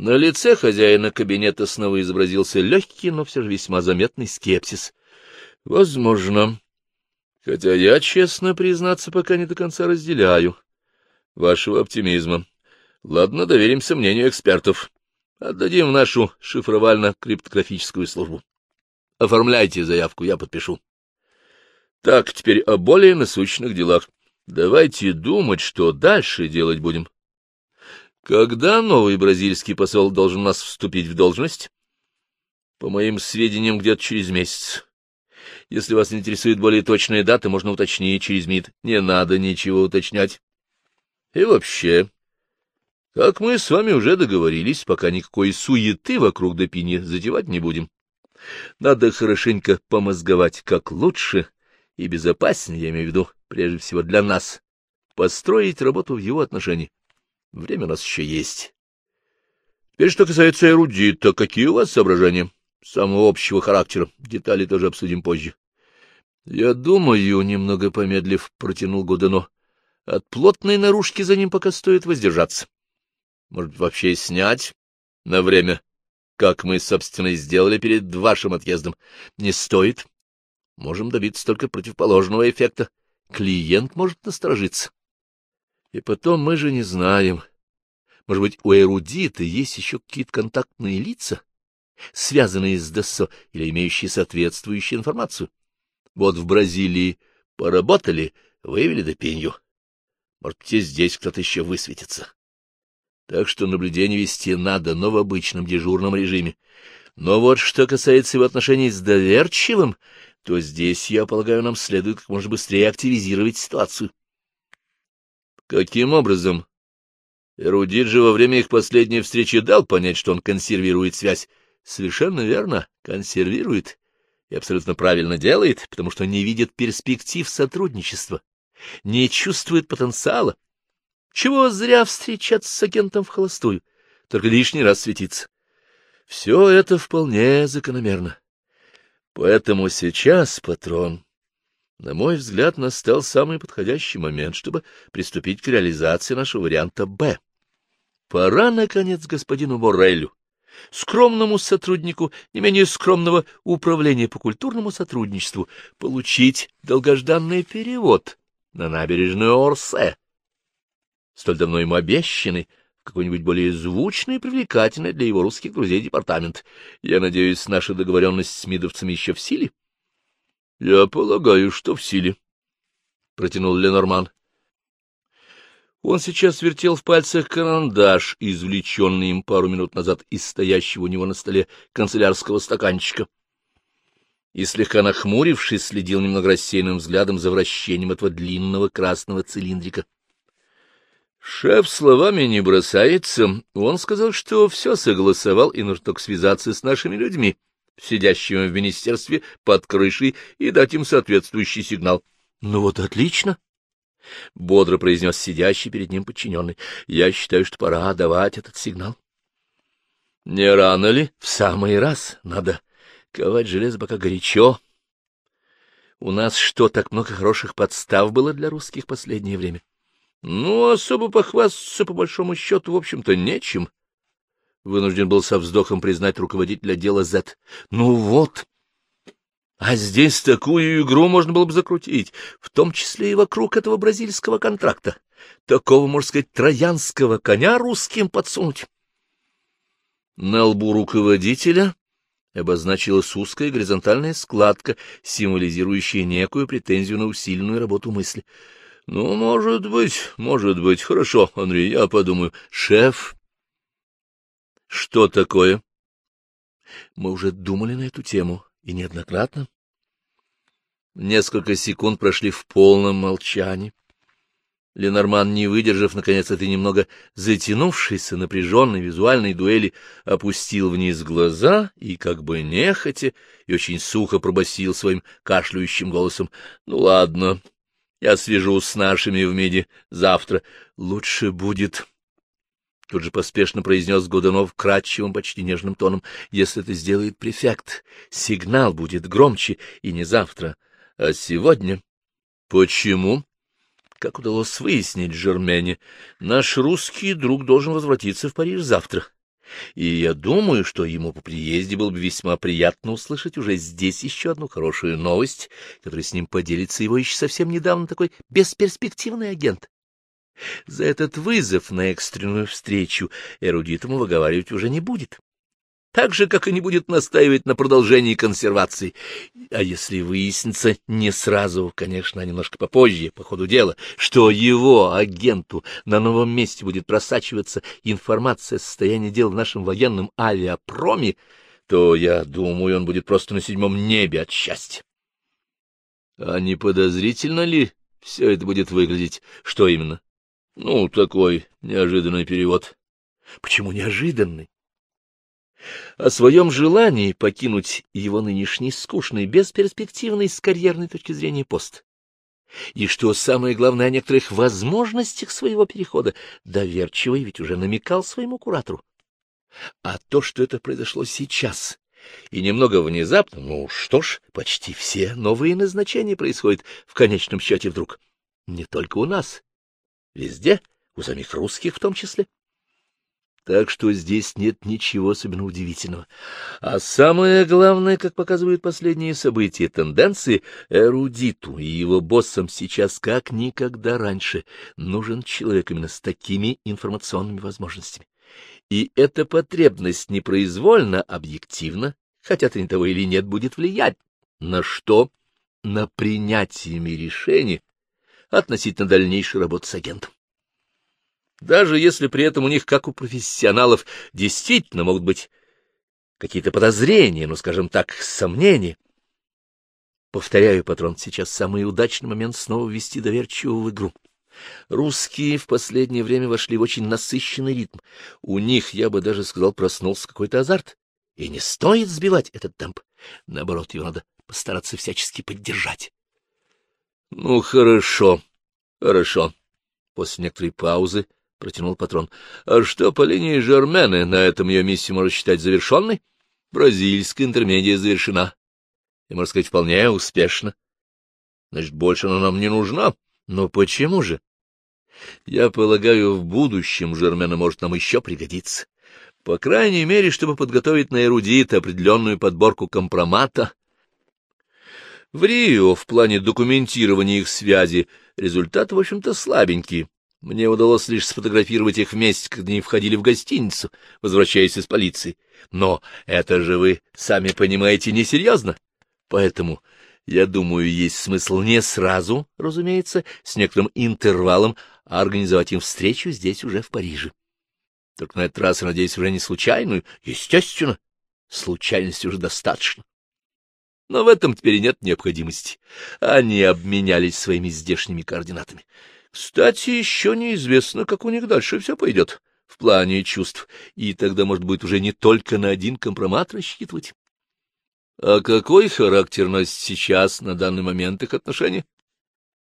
На лице хозяина кабинета снова изобразился легкий, но все же весьма заметный скепсис. — Возможно. Хотя я, честно признаться, пока не до конца разделяю вашего оптимизма. Ладно, доверимся мнению экспертов. Отдадим в нашу шифровально-криптографическую службу. Оформляйте заявку, я подпишу. Так, теперь о более насущных делах. Давайте думать, что дальше делать будем. Когда новый бразильский посол должен нас вступить в должность? По моим сведениям, где-то через месяц. Если вас интересует более точная дата, можно уточнить через МИД. Не надо ничего уточнять. И вообще, как мы с вами уже договорились, пока никакой суеты вокруг Допини затевать не будем. Надо хорошенько помозговать, как лучше и безопаснее, я имею в виду, прежде всего для нас, построить работу в его отношении. Время у нас еще есть. Теперь, что касается эрудита, какие у вас соображения? Самого общего характера. Детали тоже обсудим позже. Я думаю, немного помедлив, протянул Гудено. От плотной наружки за ним пока стоит воздержаться. Может, вообще снять на время, как мы, собственно, и сделали перед вашим отъездом. Не стоит. Можем добиться только противоположного эффекта. Клиент может насторожиться. И потом мы же не знаем. Может быть, у эрудита есть еще какие-то контактные лица, связанные с ДСО или имеющие соответствующую информацию. Вот в Бразилии поработали, выявили допенью. Может быть, и здесь кто-то еще высветится. Так что наблюдение вести надо, но в обычном дежурном режиме. Но вот что касается его отношений с доверчивым, то здесь, я полагаю, нам следует как можно быстрее активизировать ситуацию. Каким образом? Эрудит же во время их последней встречи дал понять, что он консервирует связь. Совершенно верно, консервирует. И абсолютно правильно делает, потому что не видит перспектив сотрудничества, не чувствует потенциала. Чего зря встречаться с агентом в холостую, только лишний раз светиться. Все это вполне закономерно. Поэтому сейчас, патрон, на мой взгляд, настал самый подходящий момент, чтобы приступить к реализации нашего варианта «Б». Пора, наконец, господину Боррелю, скромному сотруднику не менее скромного управления по культурному сотрудничеству, получить долгожданный перевод на набережную Орсе, столь давно ему обещанный, какой-нибудь более звучный и привлекательный для его русских друзей департамент. Я надеюсь, наша договоренность с мидовцами еще в силе? — Я полагаю, что в силе, — протянул Ленорман. Он сейчас вертел в пальцах карандаш, извлеченный им пару минут назад из стоящего у него на столе канцелярского стаканчика. И, слегка нахмурившись, следил немного рассеянным взглядом за вращением этого длинного красного цилиндрика. Шеф словами не бросается. Он сказал, что все согласовал, и нужно только связаться с нашими людьми сидящим в министерстве под крышей, и дать им соответствующий сигнал. — Ну вот отлично, — бодро произнес сидящий перед ним подчиненный. — Я считаю, что пора давать этот сигнал. — Не рано ли? В самый раз. Надо ковать железо пока горячо. У нас что, так много хороших подстав было для русских последнее время? Ну, особо похвастаться, по большому счету, в общем-то, нечем. — вынужден был со вздохом признать руководителя дела Z. Ну вот. А здесь такую игру можно было бы закрутить, в том числе и вокруг этого бразильского контракта. Такого, можно сказать, троянского коня русским подсунуть. На лбу руководителя обозначилась узкая горизонтальная складка, символизирующая некую претензию на усиленную работу мысли. — Ну, может быть, может быть. Хорошо, Андрей, я подумаю. Шеф, что такое? Мы уже думали на эту тему, и неоднократно. Несколько секунд прошли в полном молчании. Ленорман, не выдержав, наконец, этой немного затянувшейся, напряженной визуальной дуэли, опустил вниз глаза и, как бы нехотя, и очень сухо пробасил своим кашляющим голосом. — Ну, ладно, я свяжусь с нашими в меди завтра. Лучше будет Тут же поспешно произнес Годунов кратчевым, почти нежным тоном. Если это сделает префект, сигнал будет громче, и не завтра, а сегодня. Почему? Как удалось выяснить Жермене, наш русский друг должен возвратиться в Париж завтра. И я думаю, что ему по приезде было бы весьма приятно услышать уже здесь еще одну хорошую новость, которой с ним поделится его еще совсем недавно такой бесперспективный агент. За этот вызов на экстренную встречу эрудитому выговаривать уже не будет так же, как и не будет настаивать на продолжении консервации. А если выяснится не сразу, конечно, а немножко попозже, по ходу дела, что его агенту на новом месте будет просачиваться информация о состоянии дел в нашем военном авиапроме, то, я думаю, он будет просто на седьмом небе от счастья. А не подозрительно ли все это будет выглядеть? Что именно? Ну, такой неожиданный перевод. Почему неожиданный? О своем желании покинуть его нынешний скучный, бесперспективный с карьерной точки зрения пост. И что самое главное о некоторых возможностях своего перехода, доверчивый ведь уже намекал своему куратору. А то, что это произошло сейчас, и немного внезапно, ну что ж, почти все новые назначения происходят в конечном счете вдруг. Не только у нас, везде, у самих русских в том числе. Так что здесь нет ничего особенно удивительного. А самое главное, как показывают последние события, тенденции, эрудиту и его боссам сейчас как никогда раньше нужен человек именно с такими информационными возможностями. И эта потребность непроизвольно, объективно, хотят они того или нет, будет влиять. На что? На принятиями решений относительно дальнейшей работы с агентом. Даже если при этом у них, как у профессионалов, действительно могут быть какие-то подозрения, ну, скажем так, сомнения. Повторяю, патрон, сейчас самый удачный момент снова ввести доверчивого в игру. Русские в последнее время вошли в очень насыщенный ритм. У них, я бы даже сказал, проснулся какой-то азарт. И не стоит сбивать этот темп. Наоборот, его надо постараться всячески поддержать. — Ну, хорошо, хорошо. После некоторой паузы — протянул патрон. — А что по линии Жермены? На этом ее миссию можно считать завершенной? Бразильская интермедия завершена. И, можно сказать, вполне успешно. Значит, больше она нам не нужна. Но почему же? Я полагаю, в будущем Жермена может нам еще пригодиться. По крайней мере, чтобы подготовить на эрудита определенную подборку компромата. В Рио в плане документирования их связи результаты, в общем-то, слабенькие. Мне удалось лишь сфотографировать их вместе, когда они входили в гостиницу, возвращаясь из полиции. Но это же вы, сами понимаете, несерьезно. Поэтому, я думаю, есть смысл не сразу, разумеется, с некоторым интервалом, а организовать им встречу здесь уже в Париже. Только на этот раз, надеюсь, уже не случайную. Естественно, случайности уже достаточно. Но в этом теперь нет необходимости. Они обменялись своими здешними координатами. Кстати, еще неизвестно, как у них дальше все пойдет в плане чувств, и тогда, может быть, уже не только на один компромат рассчитывать. А какой характер носит сейчас, на данный момент, их отношения?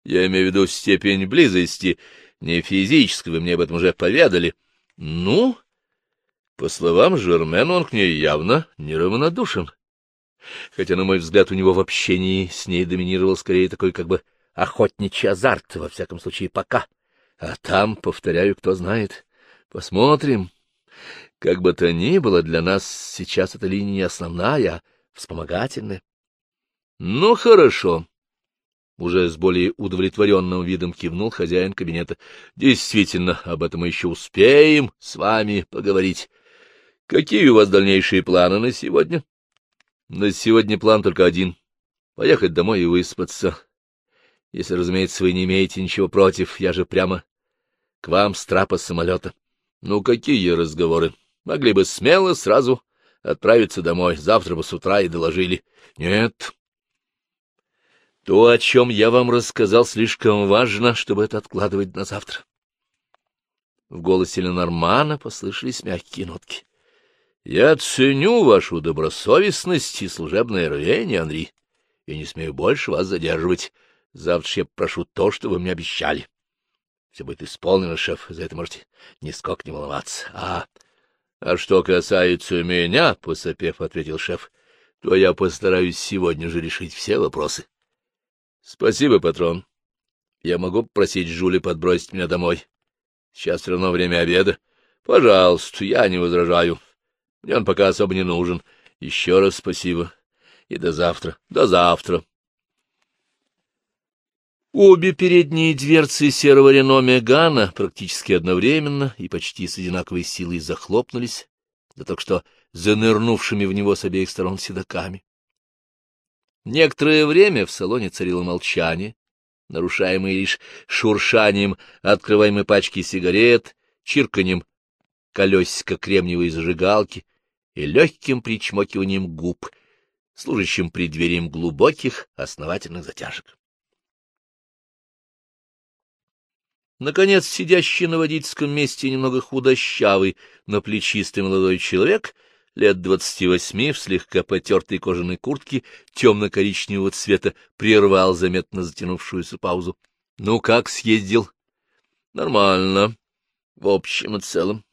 Я имею в виду степень близости, не физической, вы мне об этом уже поведали. Ну, по словам Жермена, он к ней явно неравнодушен. Хотя, на мой взгляд, у него в общении с ней доминировал скорее такой как бы охотничий азарт, во всяком случае, пока. А там, повторяю, кто знает. Посмотрим. Как бы то ни было, для нас сейчас эта линия не основная, а вспомогательная. Ну, хорошо. Уже с более удовлетворенным видом кивнул хозяин кабинета. Действительно, об этом мы еще успеем с вами поговорить. Какие у вас дальнейшие планы на сегодня? На сегодня план только один — поехать домой и выспаться. Если, разумеется, вы не имеете ничего против, я же прямо к вам с трапа самолета. Ну, какие разговоры? Могли бы смело сразу отправиться домой, завтра бы с утра и доложили. Нет. То, о чем я вам рассказал, слишком важно, чтобы это откладывать на завтра. В голосе Ленормана послышались мягкие нотки. — Я ценю вашу добросовестность и служебное рвение, Андрей, и не смею больше вас задерживать. Завтра я прошу то, что вы мне обещали. Все будет исполнено, шеф, за это можете нисколько не волноваться. А, а что касается меня, — посопев, ответил шеф, — то я постараюсь сегодня же решить все вопросы. Спасибо, патрон. Я могу попросить Жули подбросить меня домой. Сейчас все равно время обеда. Пожалуйста, я не возражаю. Мне он пока особо не нужен. Еще раз спасибо. И до завтра. До завтра. Обе передние дверцы серого Рено Мегана практически одновременно и почти с одинаковой силой захлопнулись, да только что занырнувшими в него с обеих сторон седоками. Некоторое время в салоне царило молчание, нарушаемое лишь шуршанием открываемой пачки сигарет, чирканьем колесика кремниевой зажигалки и легким причмокиванием губ, служащим преддверием глубоких основательных затяжек. Наконец, сидящий на водительском месте немного худощавый, но плечистый молодой человек, лет двадцати восьми, в слегка потертой кожаной куртке темно-коричневого цвета, прервал заметно затянувшуюся паузу. — Ну, как съездил? — Нормально. В общем и целом.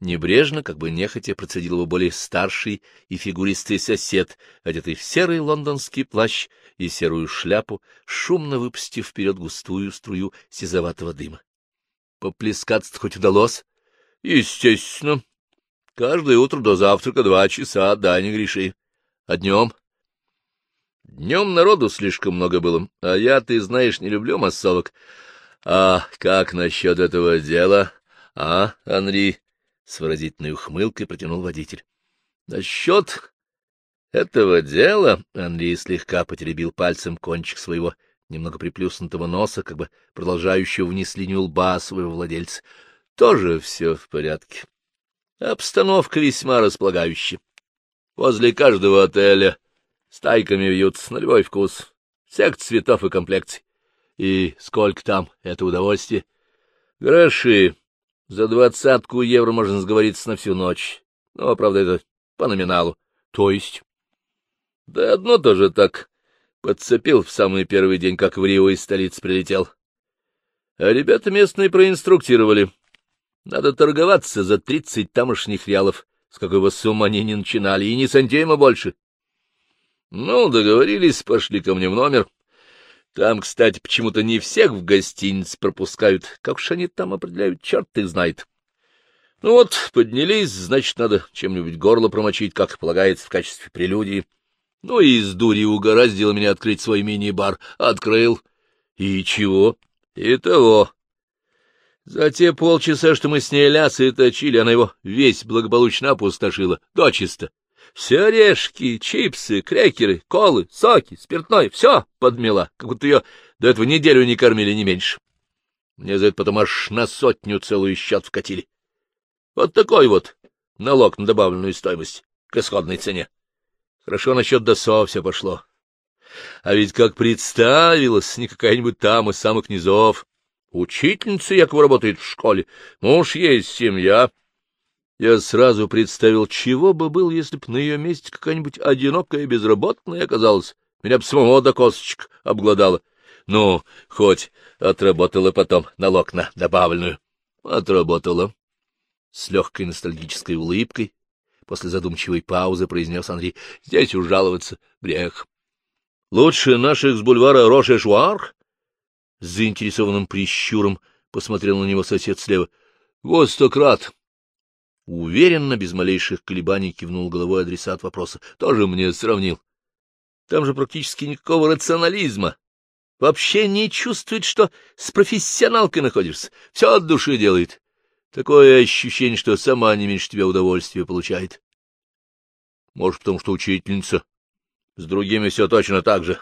Небрежно, как бы нехотя, процедил его более старший и фигуристый сосед, одетый в серый лондонский плащ и серую шляпу, шумно выпустив вперед густую струю сизоватого дыма. Поплескаться хоть удалось? Естественно. Каждое утро до завтрака два часа, да, не греши. А днем? Днем народу слишком много было, а я, ты знаешь, не люблю массовок. А как насчет этого дела, а, Анри? С выразительной ухмылкой протянул водитель. — Насчет этого дела Андрей слегка потеребил пальцем кончик своего немного приплюснутого носа, как бы продолжающего вниз линию лба своего владельца. Тоже все в порядке. Обстановка весьма располагающая. Возле каждого отеля стайками вьются на любой вкус, всех цветов и комплекций. И сколько там, это удовольствие? Гроши. За двадцатку евро можно сговориться на всю ночь. Но, правда, это по номиналу. То есть? Да одно тоже так. Подцепил в самый первый день, как в Рио из столицы прилетел. А ребята местные проинструктировали. Надо торговаться за тридцать тамошних реалов, с какой бы суммы они не начинали, и ни сантима больше. Ну, договорились, пошли ко мне в номер. Там, кстати, почему-то не всех в гостинице пропускают. Как уж они там определяют, черт их знает. Ну вот, поднялись, значит, надо чем-нибудь горло промочить, как полагается, в качестве прелюдии. Ну и из дури угораздило меня открыть свой мини-бар. Открыл. И чего? И того. За те полчаса, что мы с ней лясы точили, она его весь благополучно опустошила, дочисто. Все орешки, чипсы, крекеры, колы, соки, спиртное — все подмела, как будто ее до этого неделю не кормили, не меньше. Мне за это потом аж на сотню целую счет вкатили. Вот такой вот налог на добавленную стоимость к исходной цене. Хорошо насчет ДОСО все пошло. А ведь как представилась, не какая-нибудь там из самых низов. Учительница якобы работает в школе, муж есть, семья. Я сразу представил, чего бы был, если б на ее месте какая-нибудь одинокая безработная оказалась. Меня б самого до косточек обглодала. Ну, хоть отработала потом налог на добавленную. Отработала. С легкой ностальгической улыбкой после задумчивой паузы произнес Андрей. — Здесь уж жаловаться грех. — Лучше наших с бульвара Роше-Шуар? С заинтересованным прищуром посмотрел на него сосед слева. — Вот стократ. Уверенно, без малейших колебаний, кивнул головой адресат вопроса. — Тоже мне сравнил. Там же практически никакого рационализма. Вообще не чувствует, что с профессионалкой находишься. Все от души делает. Такое ощущение, что сама не меньше тебя удовольствия получает. Может, потому что учительница. С другими все точно так же.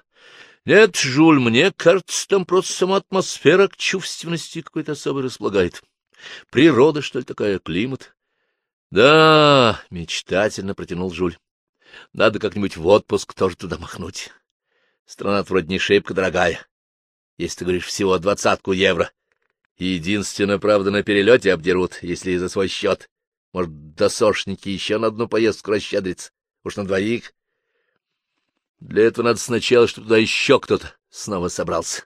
Нет, Жуль, мне кажется, там просто сама атмосфера к чувственности какой-то особой располагает. Природа, что ли, такая, климат. Да, мечтательно протянул Жуль. Надо как-нибудь в отпуск тоже туда махнуть. Страна вроде не шибко дорогая. Если ты говоришь всего двадцатку евро, Единственно, правда, на перелете обдерут, если за свой счет. Может, досошники еще на одну поездку расщедриться. Уж на двоих. Для этого надо сначала, чтобы туда еще кто-то снова собрался.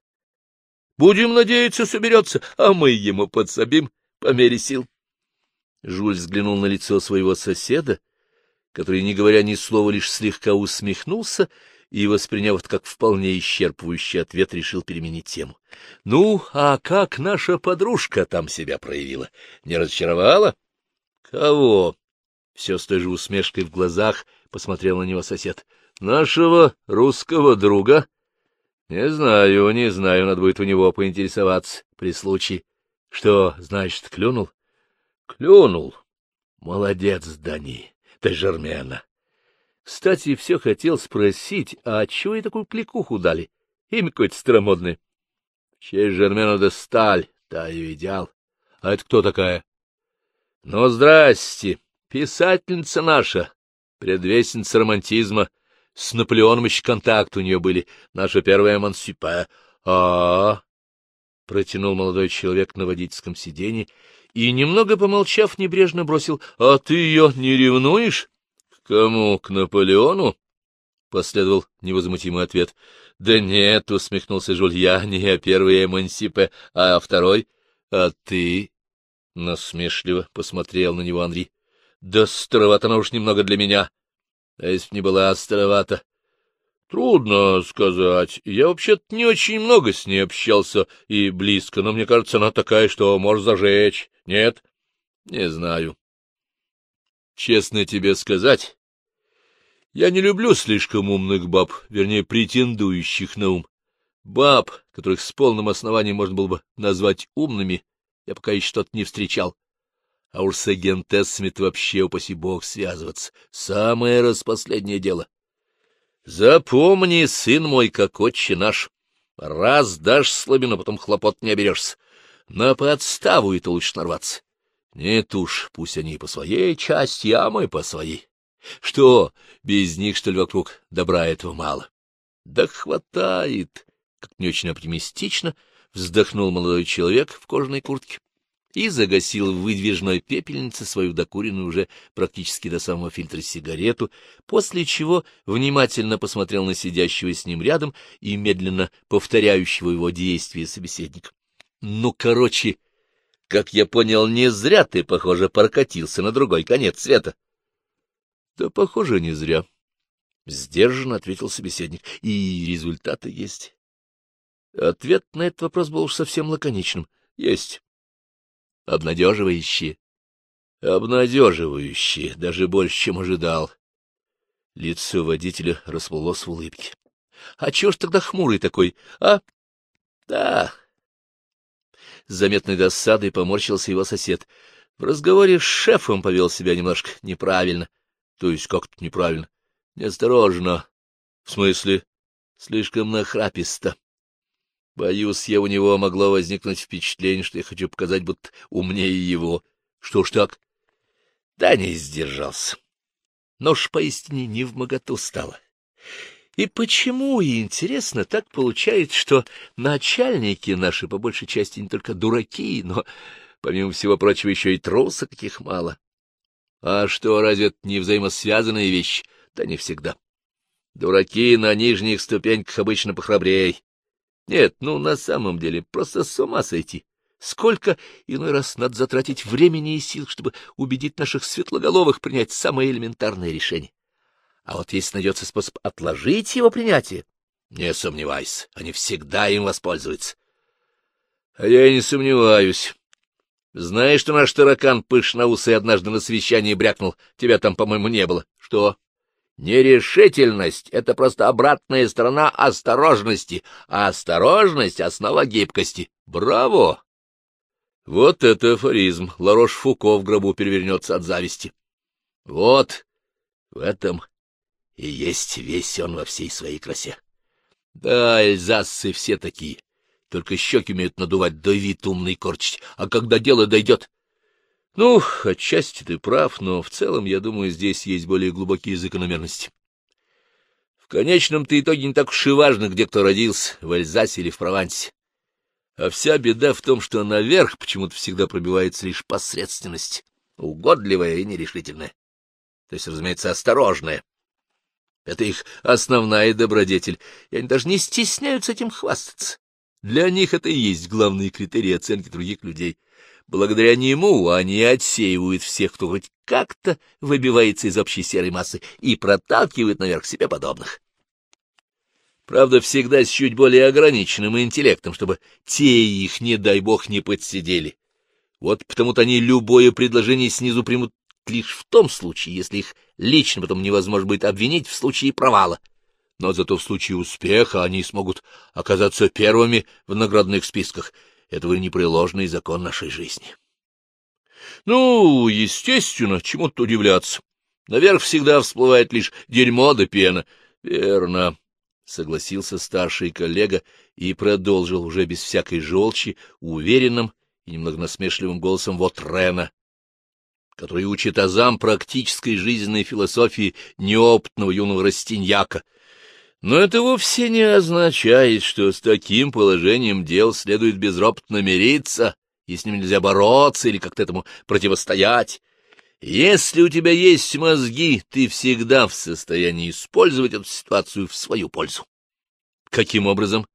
Будем надеяться, соберется, а мы ему подсобим по мере сил. Жуль взглянул на лицо своего соседа, который, не говоря ни слова, лишь слегка усмехнулся и, восприняв это как вполне исчерпывающий ответ, решил переменить тему. — Ну, а как наша подружка там себя проявила? Не разочаровала? — Кого? Все с той же усмешкой в глазах посмотрел на него сосед. — Нашего русского друга? — Не знаю, не знаю, надо будет у него поинтересоваться при случае. — Что, значит, клюнул? — Клюнул. Молодец, Дани, ты Жермена. Кстати, все хотел спросить, а чего и такую кликуху дали? Имя какое-то старомодное. Честь Жермена да сталь, та ее идеал. А это кто такая? — Ну, здрасте, писательница наша, предвестница романтизма. С Наполеоном еще контакт у нее были, наша первая эмансипе. А, -а, — протянул молодой человек на водительском сиденье и, немного помолчав, небрежно бросил, — А ты ее не ревнуешь? — К кому? К Наполеону? — последовал невозмутимый ответ. — Да нет, — усмехнулся Жуль, — я не я первый эмансипе, а второй. — А ты? — насмешливо посмотрел на него Андрей. — Да старовато она уж немного для меня. А если б не была старовата? Трудно сказать. Я вообще-то не очень много с ней общался и близко, но мне кажется, она такая, что может зажечь. Нет? Не знаю. Честно тебе сказать, я не люблю слишком умных баб, вернее, претендующих на ум. Баб, которых с полным основанием можно было бы назвать умными, я пока еще что-то не встречал. А уж с агентессами-то вообще, упаси бог, связываться. Самое распоследнее дело. Запомни, сын мой, как отче наш. Раз дашь слабину, потом хлопот не оберешься. На подставу и то лучше нарваться. Нет уж, пусть они по своей части, а мы по своей. Что, без них, что ли, вокруг добра этого мало? Да хватает, как не очень оптимистично, вздохнул молодой человек в кожаной куртке и загасил в выдвижной пепельнице свою докуренную уже практически до самого фильтра сигарету, после чего внимательно посмотрел на сидящего с ним рядом и медленно повторяющего его действия собеседника. — Ну, короче, как я понял, не зря ты, похоже, прокатился на другой конец света. — Да, похоже, не зря. — Сдержанно ответил собеседник. — И результаты есть. Ответ на этот вопрос был уж совсем лаконичным. — Есть обнадеживающие. Обнадеживающие, даже больше, чем ожидал. Лицо водителя расплылось в улыбке. — А чего ж тогда хмурый такой, а? — Да. С заметной досадой поморщился его сосед. В разговоре с шефом повел себя немножко неправильно. То есть как-то неправильно. Неосторожно. В смысле? Слишком нахраписто. Боюсь, я у него могло возникнуть впечатление, что я хочу показать, будто умнее его. Что ж так? Да не сдержался. Нож поистине не в моготу стало. И почему, и интересно, так получается, что начальники наши по большей части не только дураки, но, помимо всего прочего, еще и трусы каких мало. А что, разве это не взаимосвязанные вещи? Да не всегда. Дураки на нижних ступеньках обычно похрабрей, нет, ну, на самом деле, просто с ума сойти. Сколько иной раз надо затратить времени и сил, чтобы убедить наших светлоголовых принять самое элементарное решение. А вот если найдется способ отложить его принятие, не сомневайся, они всегда им воспользуются. А я и не сомневаюсь. Знаешь, что наш таракан пышноусый однажды на совещании брякнул? Тебя там, по-моему, не было. Что? Нерешительность — это просто обратная сторона осторожности, а осторожность — основа гибкости. Браво! Вот это афоризм. Ларош Фуко в гробу перевернется от зависти. Вот в этом и есть весь он во всей своей красе. Да, эльзасцы все такие, только щеки умеют надувать, да вид умный корчить, а когда дело дойдет, ну, отчасти ты прав, но в целом, я думаю, здесь есть более глубокие закономерности. В конечном-то итоге не так уж и важно, где кто родился, в Эльзасе или в Провансе. А вся беда в том, что наверх почему-то всегда пробивается лишь посредственность, угодливая и нерешительная. То есть, разумеется, осторожная. Это их основная добродетель, и они даже не стесняются этим хвастаться. Для них это и есть главный критерий оценки других людей. Благодаря нему они отсеивают всех, кто хоть как-то выбивается из общей серой массы и проталкивают наверх себе подобных. Правда, всегда с чуть более ограниченным интеллектом, чтобы те их, не дай бог, не подсидели. Вот потому-то они любое предложение снизу примут лишь в том случае, если их лично потом невозможно будет обвинить в случае провала. Но зато в случае успеха они смогут оказаться первыми в наградных списках. Это вы непреложный закон нашей жизни. Ну, естественно, чему-то удивляться. Наверх всегда всплывает лишь дерьмо да пена. Верно, — согласился старший коллега и продолжил уже без всякой желчи, уверенным и немного насмешливым голосом вот Рена, который учит азам практической жизненной философии неопытного юного растиньяка. Но это вовсе не означает, что с таким положением дел следует безропотно мириться, и с ним нельзя бороться или как-то этому противостоять. Если у тебя есть мозги, ты всегда в состоянии использовать эту ситуацию в свою пользу. Каким образом?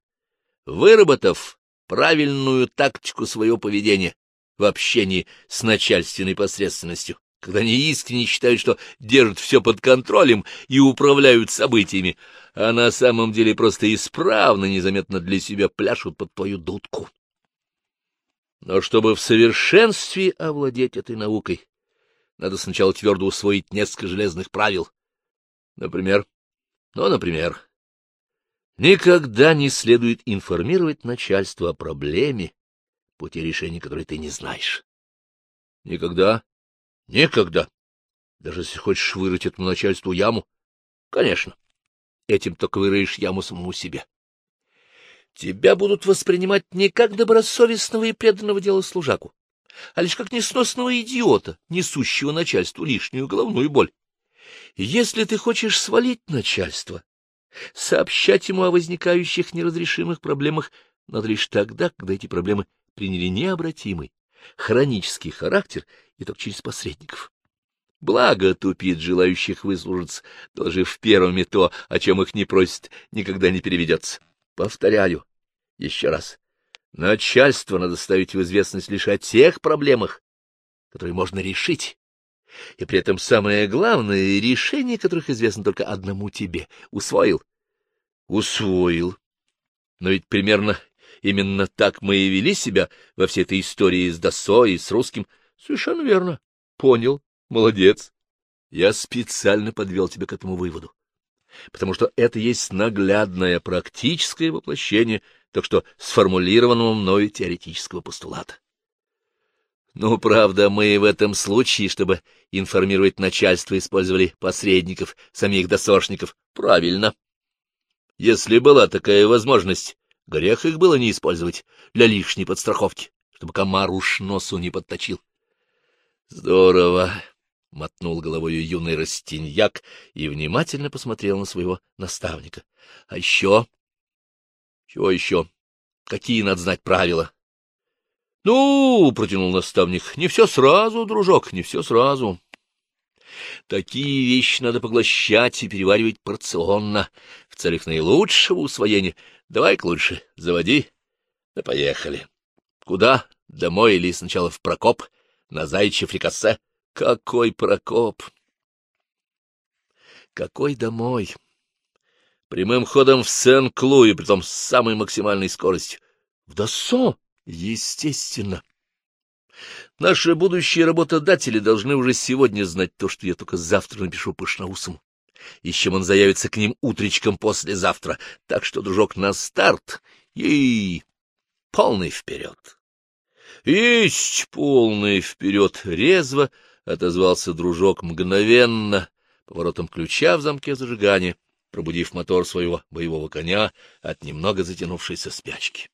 Выработав правильную тактику своего поведения в общении с начальственной посредственностью, когда они искренне считают, что держат все под контролем и управляют событиями, а на самом деле просто исправно, незаметно для себя пляшут под твою дудку. Но чтобы в совершенстве овладеть этой наукой, надо сначала твердо усвоить несколько железных правил. Например, ну, например, никогда не следует информировать начальство о проблеме, пути решения которой ты не знаешь. Никогда, никогда. Даже если хочешь вырыть этому начальству яму, конечно, этим только выроешь яму самому себе. Тебя будут воспринимать не как добросовестного и преданного делу служаку, а лишь как несносного идиота, несущего начальству лишнюю головную боль. Если ты хочешь свалить начальство, сообщать ему о возникающих неразрешимых проблемах надо лишь тогда, когда эти проблемы приняли необратимый, хронический характер и только через посредников. Благо тупит желающих выслужиться, доложив первыми то, о чем их не просят, никогда не переведется. Повторяю еще раз. Начальство надо ставить в известность лишь о тех проблемах, которые можно решить, и при этом самое главное — решение которых известно только одному тебе. Усвоил? Усвоил. Но ведь примерно именно так мы и вели себя во всей этой истории с Досой и с русским. Совершенно верно. Понял. Молодец. Я специально подвел тебя к этому выводу, потому что это есть наглядное практическое воплощение так что сформулированного мною теоретического постулата. Ну, правда, мы в этом случае, чтобы информировать начальство, использовали посредников, самих досошников. Правильно. Если была такая возможность, грех их было не использовать для лишней подстраховки, чтобы комар уж носу не подточил. Здорово, — мотнул головой юный растиньяк и внимательно посмотрел на своего наставника. — А еще чего еще? Какие надо знать правила? — Ну, — протянул наставник, — не все сразу, дружок, не все сразу. Такие вещи надо поглощать и переваривать порционно, в целях наилучшего усвоения. Давай-ка лучше заводи. Да поехали. Куда? Домой или сначала в Прокоп? На Зайчье фрикассе? Какой Прокоп? Какой домой? прямым ходом в Сен-Клу и притом с самой максимальной скоростью. В Досо, естественно. Наши будущие работодатели должны уже сегодня знать то, что я только завтра напишу Пышноусому, и с чем он заявится к ним утречком послезавтра. Так что, дружок, на старт и полный вперед. Есть полный вперед, резво отозвался дружок мгновенно, поворотом ключа в замке зажигания пробудив мотор своего боевого коня от немного затянувшейся спячки.